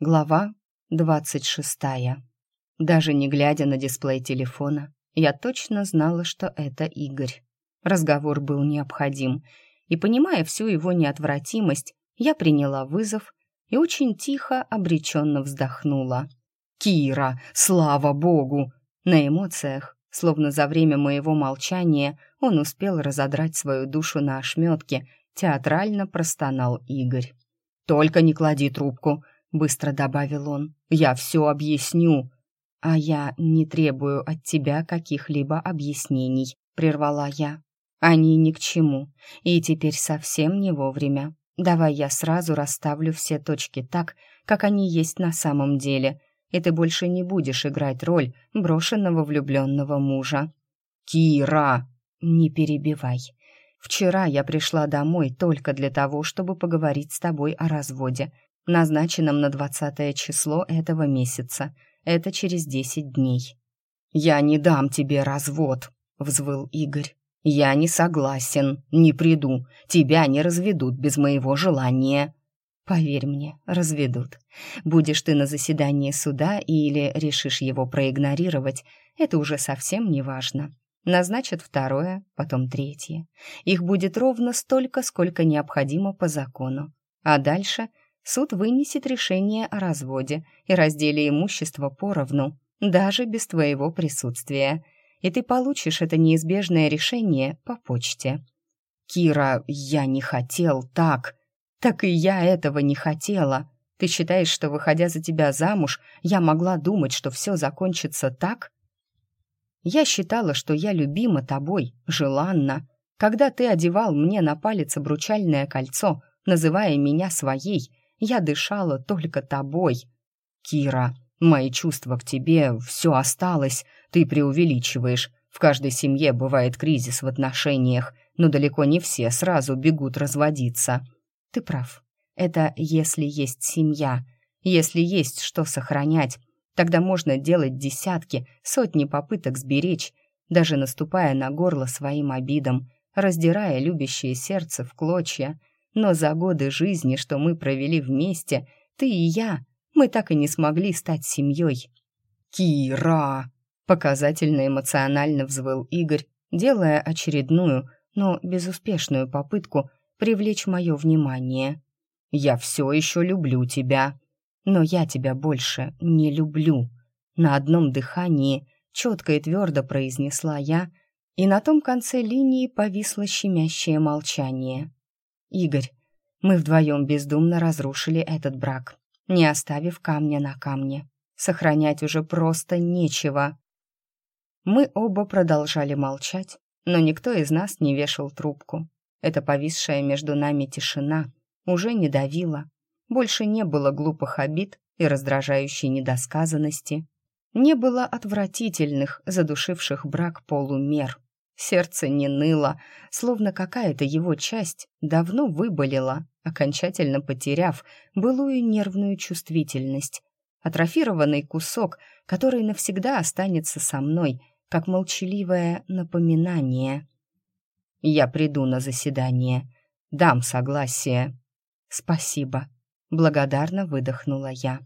Глава двадцать шестая. Даже не глядя на дисплей телефона, я точно знала, что это Игорь. Разговор был необходим, и, понимая всю его неотвратимость, я приняла вызов и очень тихо, обреченно вздохнула. «Кира, слава богу!» На эмоциях, словно за время моего молчания, он успел разодрать свою душу на ошметке, театрально простонал Игорь. «Только не клади трубку», — быстро добавил он. «Я все объясню». «А я не требую от тебя каких-либо объяснений», — прервала я. «Они ни к чему, и теперь совсем не вовремя. Давай я сразу расставлю все точки так, как они есть на самом деле, и ты больше не будешь играть роль брошенного влюбленного мужа». «Кира!» «Не перебивай. Вчера я пришла домой только для того, чтобы поговорить с тобой о разводе, назначенном на двадцатое число этого месяца. Это через десять дней». «Я не дам тебе развод», — взвыл Игорь. «Я не согласен, не приду. Тебя не разведут без моего желания». «Поверь мне, разведут. Будешь ты на заседании суда или решишь его проигнорировать, это уже совсем не важно. Назначат второе, потом третье. Их будет ровно столько, сколько необходимо по закону. А дальше суд вынесет решение о разводе и разделе имущества поровну, даже без твоего присутствия. И ты получишь это неизбежное решение по почте. «Кира, я не хотел так!» «Так и я этого не хотела. Ты считаешь, что, выходя за тебя замуж, я могла думать, что все закончится так?» Я считала, что я любима тобой, желанна. Когда ты одевал мне на палец обручальное кольцо, называя меня своей, я дышала только тобой. Кира, мои чувства к тебе, все осталось, ты преувеличиваешь. В каждой семье бывает кризис в отношениях, но далеко не все сразу бегут разводиться. Ты прав. Это если есть семья, если есть что сохранять, тогда можно делать десятки, сотни попыток сберечь, даже наступая на горло своим обидам, раздирая любящее сердце в клочья. Но за годы жизни, что мы провели вместе, ты и я, мы так и не смогли стать семьей. «Кира!» — показательно эмоционально взвыл Игорь, делая очередную, но безуспешную попытку привлечь мое внимание. «Я все еще люблю тебя, но я тебя больше не люблю». На одном дыхании четко и твердо произнесла я, и на том конце линии повисло щемящее молчание. «Игорь, мы вдвоем бездумно разрушили этот брак, не оставив камня на камне. Сохранять уже просто нечего». Мы оба продолжали молчать, но никто из нас не вешал трубку. Эта повисшая между нами тишина уже не давила. Больше не было глупых обид и раздражающей недосказанности. Не было отвратительных, задушивших брак полумер. Сердце не ныло, словно какая-то его часть давно выболела, окончательно потеряв былую нервную чувствительность. Атрофированный кусок, который навсегда останется со мной, как молчаливое напоминание. Я приду на заседание. Дам согласие. Спасибо. Благодарно выдохнула я.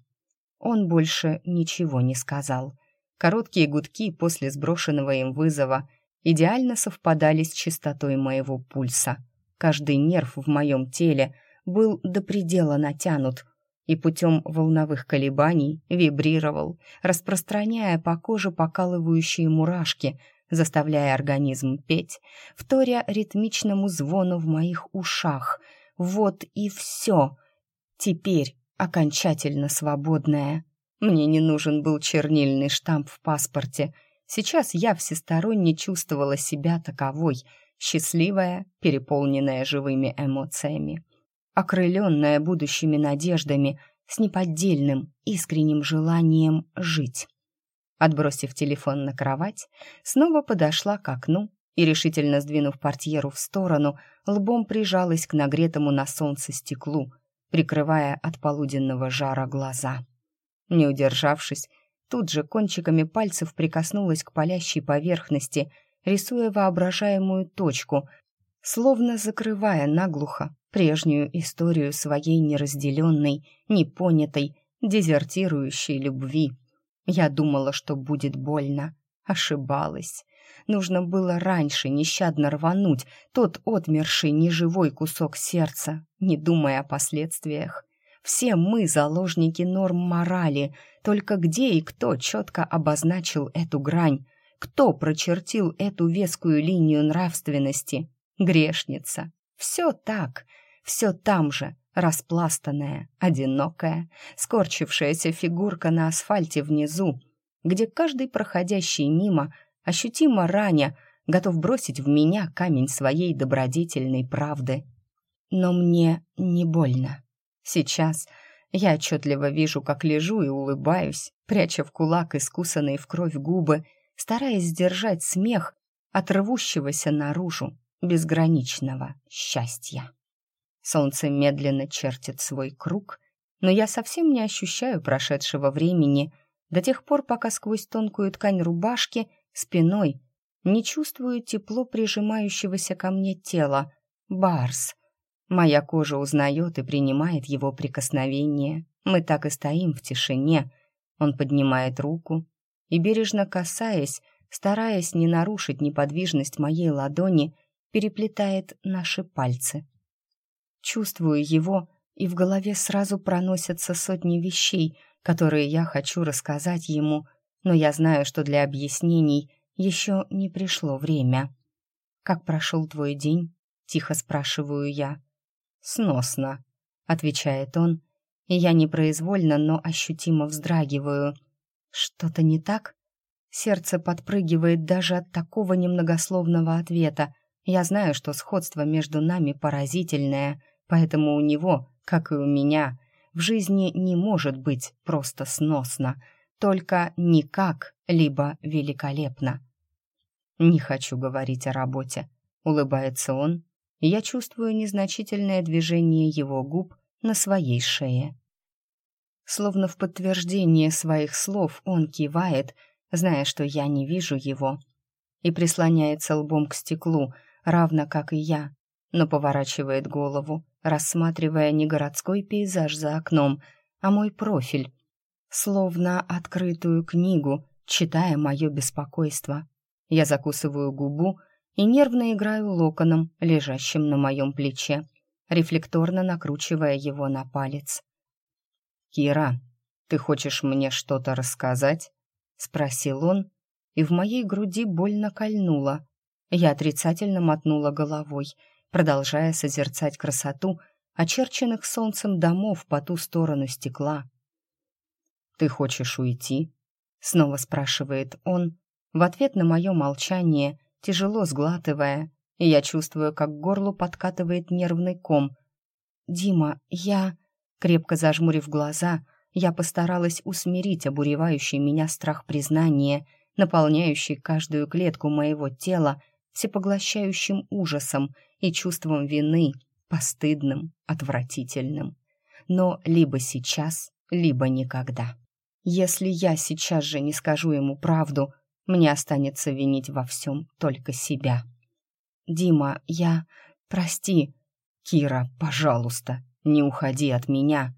Он больше ничего не сказал. Короткие гудки после сброшенного им вызова идеально совпадали с частотой моего пульса. Каждый нерв в моем теле был до предела натянут и путем волновых колебаний вибрировал, распространяя по коже покалывающие мурашки — заставляя организм петь, вторя ритмичному звону в моих ушах. Вот и все. Теперь окончательно свободная. Мне не нужен был чернильный штамп в паспорте. Сейчас я всесторонне чувствовала себя таковой, счастливая, переполненная живыми эмоциями, окрыленная будущими надеждами, с неподдельным, искренним желанием жить. Отбросив телефон на кровать, снова подошла к окну и, решительно сдвинув портьеру в сторону, лбом прижалась к нагретому на солнце стеклу, прикрывая от полуденного жара глаза. Не удержавшись, тут же кончиками пальцев прикоснулась к палящей поверхности, рисуя воображаемую точку, словно закрывая наглухо прежнюю историю своей неразделенной, непонятой, дезертирующей любви. Я думала, что будет больно. Ошибалась. Нужно было раньше нещадно рвануть тот отмерший неживой кусок сердца, не думая о последствиях. Все мы заложники норм морали, только где и кто четко обозначил эту грань, кто прочертил эту вескую линию нравственности? Грешница. Все так, все там же, распластанная, одинокая, скорчившаяся фигурка на асфальте внизу, где каждый проходящий мимо, ощутимо раня, готов бросить в меня камень своей добродетельной правды. Но мне не больно. Сейчас я отчетливо вижу, как лежу и улыбаюсь, пряча в кулак искусанные в кровь губы, стараясь сдержать смех от рвущегося наружу безграничного счастья. Солнце медленно чертит свой круг, но я совсем не ощущаю прошедшего времени до тех пор, пока сквозь тонкую ткань рубашки спиной не чувствую тепло прижимающегося ко мне тела. Барс. Моя кожа узнает и принимает его прикосновение. Мы так и стоим в тишине. Он поднимает руку и, бережно касаясь, стараясь не нарушить неподвижность моей ладони, переплетает наши пальцы. Чувствую его, и в голове сразу проносятся сотни вещей, которые я хочу рассказать ему, но я знаю, что для объяснений еще не пришло время. «Как прошел твой день?» — тихо спрашиваю я. «Сносно», — отвечает он, и я непроизвольно, но ощутимо вздрагиваю. «Что-то не так?» Сердце подпрыгивает даже от такого немногословного ответа. Я знаю, что сходство между нами поразительное — Поэтому у него, как и у меня, в жизни не может быть просто сносно, только никак, либо великолепно. «Не хочу говорить о работе», — улыбается он, я чувствую незначительное движение его губ на своей шее. Словно в подтверждение своих слов он кивает, зная, что я не вижу его, и прислоняется лбом к стеклу, равно как и я, но поворачивает голову, рассматривая не городской пейзаж за окном, а мой профиль, словно открытую книгу, читая мое беспокойство. Я закусываю губу и нервно играю локоном, лежащим на моем плече, рефлекторно накручивая его на палец. «Кира, ты хочешь мне что-то рассказать?» — спросил он, и в моей груди больно кольнуло. Я отрицательно мотнула головой — продолжая созерцать красоту очерченных солнцем домов по ту сторону стекла. «Ты хочешь уйти?» — снова спрашивает он, в ответ на мое молчание, тяжело сглатывая, и я чувствую, как к горлу подкатывает нервный ком. «Дима, я...» Крепко зажмурив глаза, я постаралась усмирить обуревающий меня страх признания, наполняющий каждую клетку моего тела всепоглощающим ужасом и чувством вины, постыдным, отвратительным. Но либо сейчас, либо никогда. Если я сейчас же не скажу ему правду, мне останется винить во всем только себя. «Дима, я... Прости...» «Кира, пожалуйста, не уходи от меня!»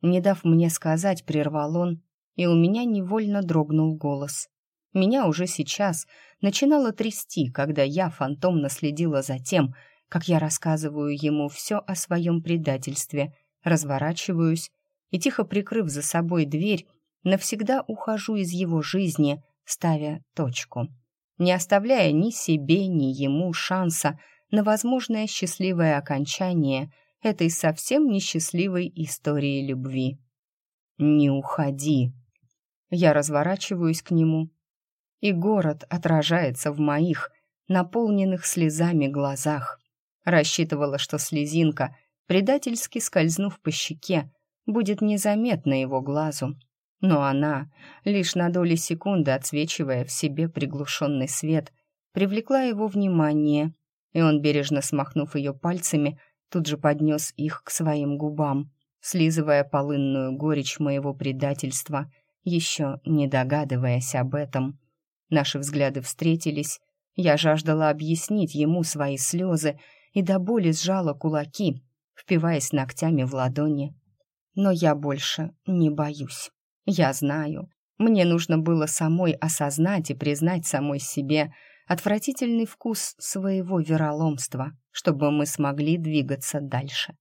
Не дав мне сказать, прервал он, и у меня невольно дрогнул голос. Меня уже сейчас начинало трясти, когда я фантомно следила за тем, как я рассказываю ему все о своем предательстве, разворачиваюсь и, тихо прикрыв за собой дверь, навсегда ухожу из его жизни, ставя точку, не оставляя ни себе, ни ему шанса на возможное счастливое окончание этой совсем несчастливой истории любви. «Не уходи!» Я разворачиваюсь к нему, и город отражается в моих, наполненных слезами глазах. Рассчитывала, что слезинка, предательски скользнув по щеке, будет незаметна его глазу. Но она, лишь на доли секунды отсвечивая в себе приглушенный свет, привлекла его внимание, и он, бережно смахнув ее пальцами, тут же поднес их к своим губам, слизывая полынную горечь моего предательства, еще не догадываясь об этом. Наши взгляды встретились. Я жаждала объяснить ему свои слезы и до боли сжала кулаки, впиваясь ногтями в ладони. но я больше не боюсь. Я знаю, мне нужно было самой осознать и признать самой себе отвратительный вкус своего вероломства, чтобы мы смогли двигаться дальше.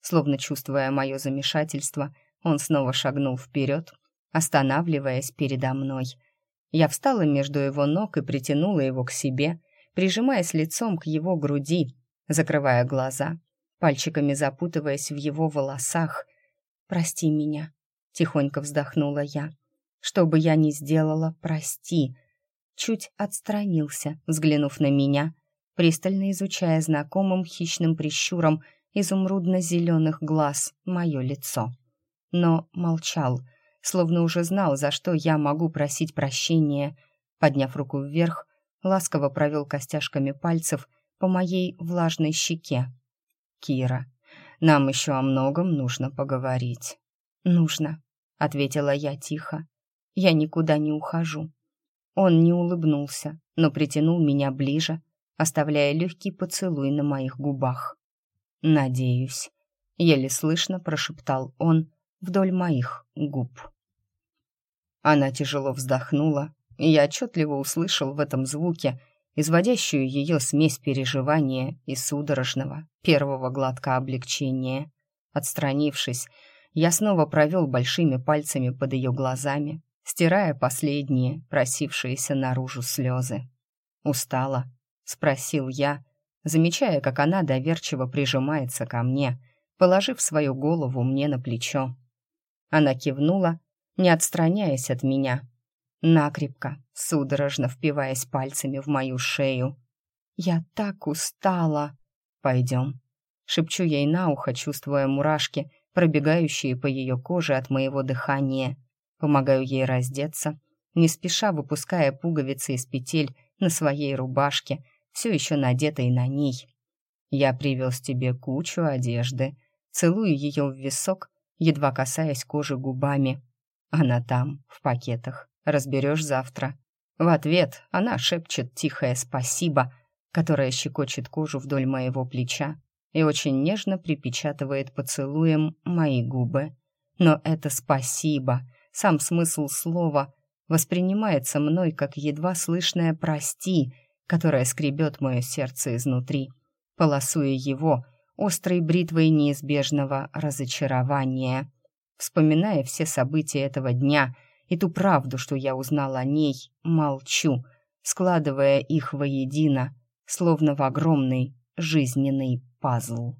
Словно чувствуя мое замешательство, он снова шагнул вперед, останавливаясь передо мной. Я встала между его ног и притянула его к себе, прижимаясь лицом к его груди, закрывая глаза, пальчиками запутываясь в его волосах. «Прости меня», — тихонько вздохнула я. «Что бы я ни сделала, прости». Чуть отстранился, взглянув на меня, пристально изучая знакомым хищным прищуром изумрудно-зеленых глаз мое лицо. Но молчал, словно уже знал, за что я могу просить прощения. Подняв руку вверх, ласково провел костяшками пальцев по моей влажной щеке. «Кира, нам еще о многом нужно поговорить». «Нужно», — ответила я тихо. «Я никуда не ухожу». Он не улыбнулся, но притянул меня ближе, оставляя легкий поцелуй на моих губах. «Надеюсь», — еле слышно прошептал он вдоль моих губ. Она тяжело вздохнула, и я отчетливо услышал в этом звуке изводящую ее смесь переживания и судорожного первого глотка облегчения. Отстранившись, я снова провел большими пальцами под ее глазами, стирая последние, просившиеся наружу слезы. «Устала?» — спросил я, замечая, как она доверчиво прижимается ко мне, положив свою голову мне на плечо. Она кивнула, не отстраняясь от меня, накрепко, судорожно впиваясь пальцами в мою шею. «Я так устала!» «Пойдем», — шепчу ей на ухо, чувствуя мурашки, пробегающие по ее коже от моего дыхания. Помогаю ей раздеться, не спеша выпуская пуговицы из петель на своей рубашке, все еще надетой на ней. «Я привез тебе кучу одежды», целую ее в висок, едва касаясь кожи губами. Она там, в пакетах, разберешь завтра. В ответ она шепчет тихое «спасибо», которое щекочет кожу вдоль моего плеча и очень нежно припечатывает поцелуем мои губы. Но это «спасибо», сам смысл слова, воспринимается мной как едва слышное «прости», которое скребет мое сердце изнутри, полосуя его острой бритвой неизбежного разочарования. Вспоминая все события этого дня и ту правду, что я узнал о ней, молчу, складывая их воедино, словно в огромный жизненный пазл.